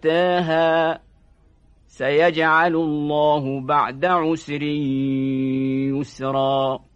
آتاها سيجعل الله بعد عسر يسرا.